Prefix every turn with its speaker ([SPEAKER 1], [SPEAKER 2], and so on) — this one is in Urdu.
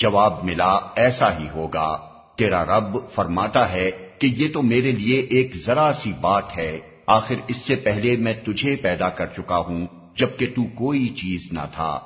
[SPEAKER 1] جواب ملا، ایسا ہی ہوگا۔ تیرا رب فرماتا ہے کہ یہ تو میرے لیے ایک ذرا سی بات ہے۔ آخر اس سے پہلے میں تجھے پیدا کر چکا ہوں، جبکہ تو کوئی چیز نہ تھا۔